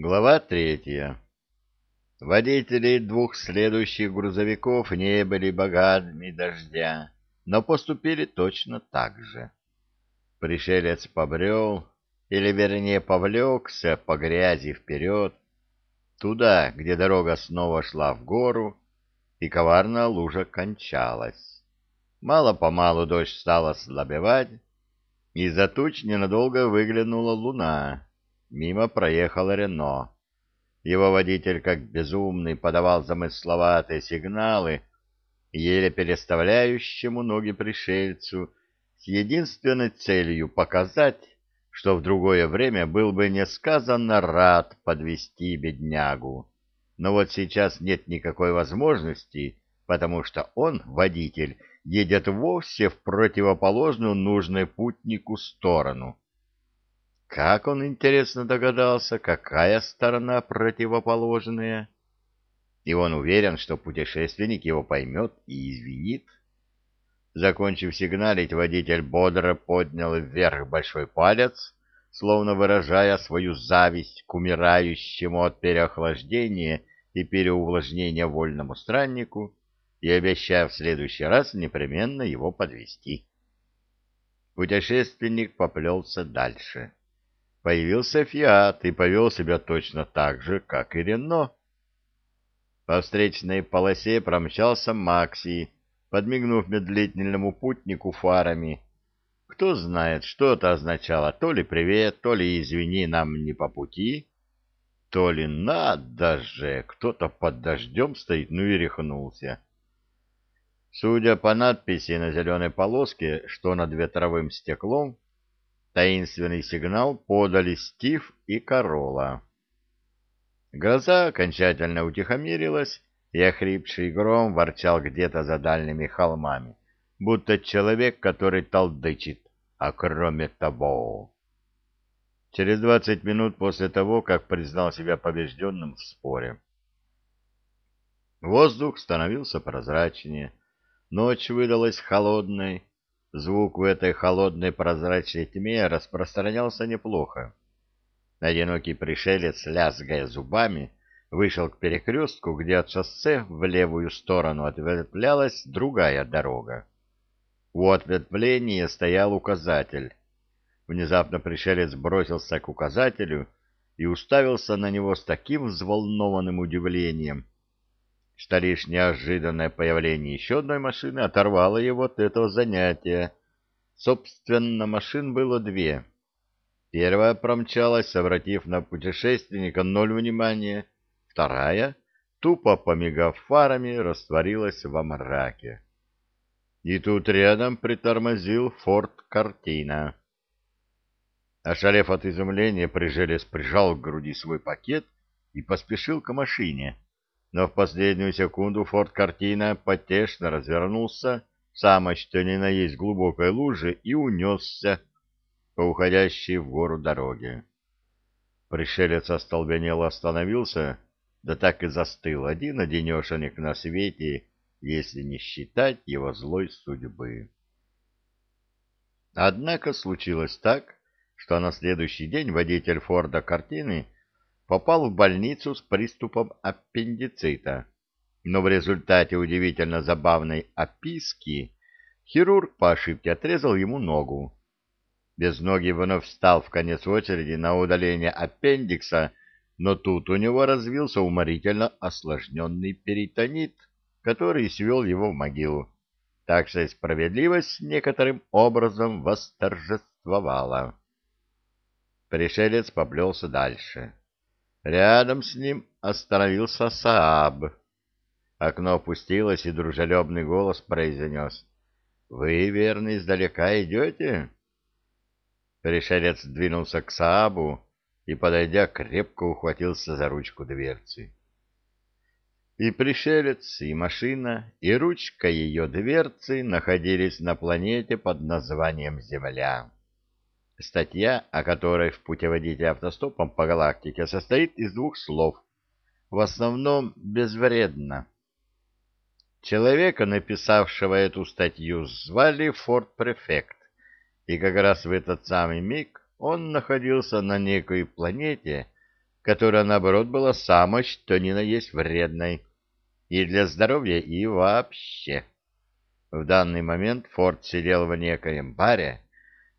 Глава третья. Водители двух следующих грузовиков не были богатыми дождя, но поступили точно так же. Пришелец побрел, или вернее повлекся по грязи вперед, туда, где дорога снова шла в гору, и коварная лужа кончалась. Мало-помалу дождь стал ослабевать, из-за туч ненадолго выглянула луна. Мимо проехал Рено. Его водитель, как безумный, подавал замысловатые сигналы, еле переставляющему ноги пришельцу, с единственной целью показать, что в другое время был бы несказанно рад подвести беднягу. Но вот сейчас нет никакой возможности, потому что он, водитель, едет вовсе в противоположную нужной путнику сторону. Как он, интересно, догадался, какая сторона противоположная? И он уверен, что путешественник его поймет и извинит. Закончив сигналить, водитель бодро поднял вверх большой палец, словно выражая свою зависть к умирающему от переохлаждения и переувлажнения вольному страннику и обещая в следующий раз непременно его подвести. Путешественник поплелся дальше. Появился «Фиат» и повел себя точно так же, как и «Рено». По встречной полосе промчался Макси, подмигнув медлительному путнику фарами. Кто знает, что это означало, то ли привет, то ли извини, нам не по пути, то ли надо же, кто-то под дождем стоит, ну и рехнулся. Судя по надписи на зеленой полоске, что над ветровым стеклом, таинственный сигнал подали Стив и Корола. Гроза окончательно утихомирилась, и охрипший гром ворчал где-то за дальними холмами, будто человек, который толдычит, а кроме того... Через двадцать минут после того, как признал себя побежденным в споре. Воздух становился прозрачнее, ночь выдалась холодной, звук в этой холодной прозрачной тьме распространялся неплохо. Одинокий пришелец, лязгая зубами, вышел к перекрестку, где от шоссе в левую сторону ответвлялась другая дорога. У ответвления стоял указатель. Внезапно пришелец бросился к указателю и уставился на него с таким взволнованным удивлением, что неожиданное появление еще одной машины оторвало его от этого занятия. Собственно, машин было две. Первая промчалась, обратив на путешественника ноль внимания, вторая, тупо помигав фарами, растворилась во мраке. И тут рядом притормозил форт Картина. Ошалев от изумления, прижелез прижал к груди свой пакет и поспешил к машине. Но в последнюю секунду форт Картина потешно развернулся, самой что ни на есть глубокой луже, и унесся по уходящей в гору дороге. Пришелец остолбенело остановился, да так и застыл один-одинешенек на свете, если не считать его злой судьбы. Однако случилось так, что на следующий день водитель Форда картины попал в больницу с приступом аппендицита, но в результате удивительно забавной описки хирург по ошибке отрезал ему ногу. Без ноги вновь встал в конец очереди на удаление аппендикса, но тут у него развился уморительно осложненный перитонит, который свел его в могилу. Так что справедливость некоторым образом восторжествовала. Пришелец поплелся дальше. Рядом с ним остановился Сааб. Окно опустилось, и дружелюбный голос произнес. — Вы, верно, издалека идете? Пришелец двинулся к Саабу и, подойдя, крепко ухватился за ручку дверцы. И пришелец, и машина, и ручка ее дверцы находились на планете под названием Земля. Статья, о которой в путеводителе автостопом по галактике, состоит из двух слов. В основном безвредно. Человека, написавшего эту статью, звали Форд Префект и как раз в этот самый миг он находился на некой планете, которая, наоборот, была самой что ни на есть вредной. И для здоровья, и вообще. В данный момент Форд сидел в некоем баре,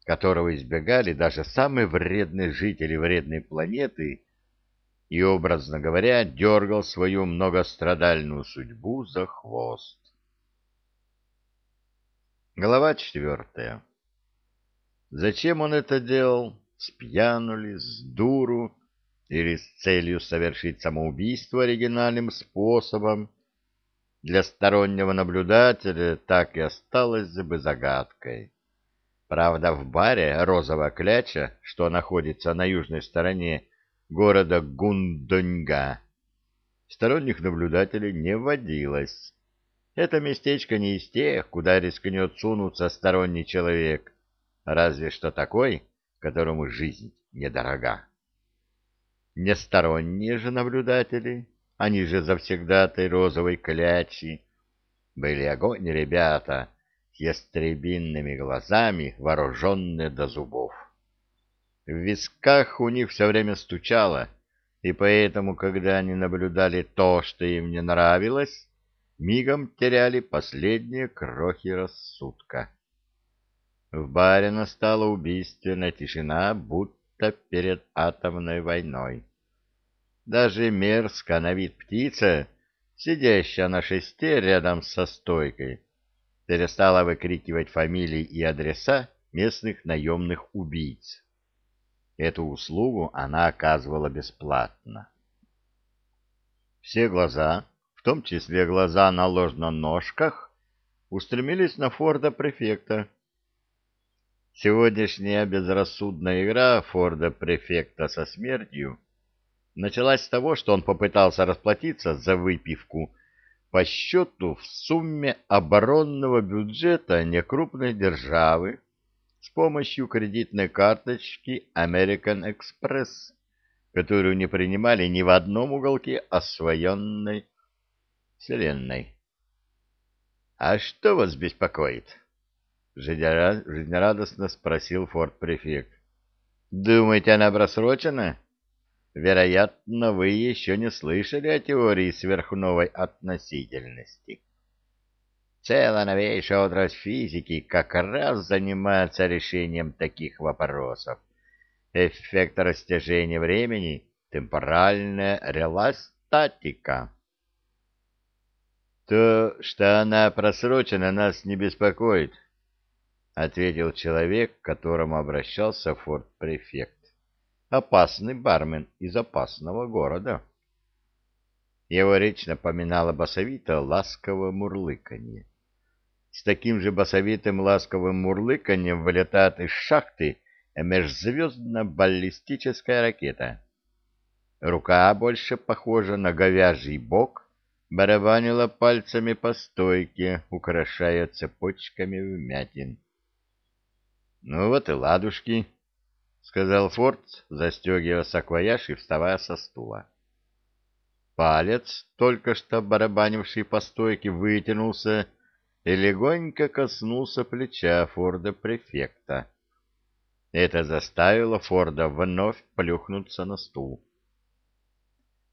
которого избегали даже самые вредные жители вредной планеты, и, образно говоря, дергал свою многострадальную судьбу за хвост. Глава четвертая. Зачем он это делал? Спьянули, с дуру или с целью совершить самоубийство оригинальным способом? Для стороннего наблюдателя так и осталось бы загадкой. Правда, в баре «Розовая кляча», что находится на южной стороне города Гундоньга, сторонних наблюдателей не водилось. Это местечко не из тех, куда рискнет сунуться сторонний человек, разве что такой, которому жизнь недорога. Несторонние же наблюдатели, они же завсегдатой розовой клячи, были огонь ребята ястребинными глазами, вооруженные до зубов. В висках у них все время стучало, и поэтому, когда они наблюдали то, что им не нравилось, мигом теряли последние крохи рассудка. В баре настала убийственная тишина, будто перед атомной войной. Даже мерзко на вид птица, сидящая на шесте рядом со стойкой, перестала выкрикивать фамилии и адреса местных наемных убийц. Эту услугу она оказывала бесплатно. Все глаза в том числе глаза на ложноножках, устремились на Форда-префекта. Сегодняшняя безрассудная игра Форда-префекта со смертью началась с того, что он попытался расплатиться за выпивку по счету в сумме оборонного бюджета некрупной державы с помощью кредитной карточки American Express, которую не принимали ни в одном уголке освоенной Вселенной. — А что вас беспокоит? — жизнерадостно спросил форт-префект. — Думаете, она просрочена? Вероятно, вы еще не слышали о теории сверхновой относительности. Целая новейшая отрасль физики как раз занимается решением таких вопросов. Эффект растяжения времени — темпоральная реластатика. То, что она просрочена, нас не беспокоит, — ответил человек, к которому обращался форт-префект. Опасный бармен из опасного города. Его речь напоминала басовито ласковое мурлыканье. С таким же басовитым ласковым мурлыканьем вылетает из шахты межзвездно-баллистическая ракета. Рука больше похожа на говяжий бок — барабанила пальцами по стойке, украшая цепочками вмятин. — Ну вот и ладушки, — сказал Форд, застегивая саквояж и вставая со стула. Палец, только что барабанивший по стойке, вытянулся и легонько коснулся плеча Форда-префекта. Это заставило Форда вновь плюхнуться на стул.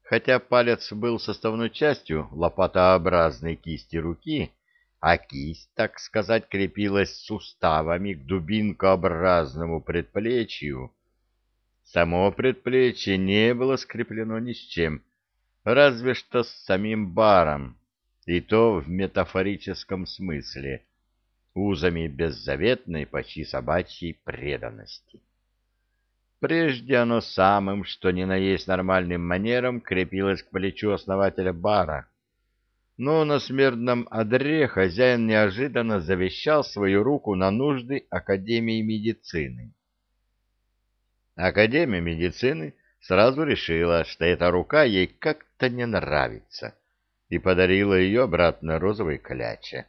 Хотя палец был составной частью лопатообразной кисти руки, а кисть, так сказать, крепилась суставами к дубинкообразному предплечью, само предплечье не было скреплено ни с чем, разве что с самим баром, и то в метафорическом смысле, узами беззаветной почти собачьей преданности. Прежде оно самым, что ни на есть нормальным манером, крепилось к плечу основателя бара. Но на смертном одре хозяин неожиданно завещал свою руку на нужды Академии медицины. Академия медицины сразу решила, что эта рука ей как-то не нравится, и подарила ее обратно розовой кляче.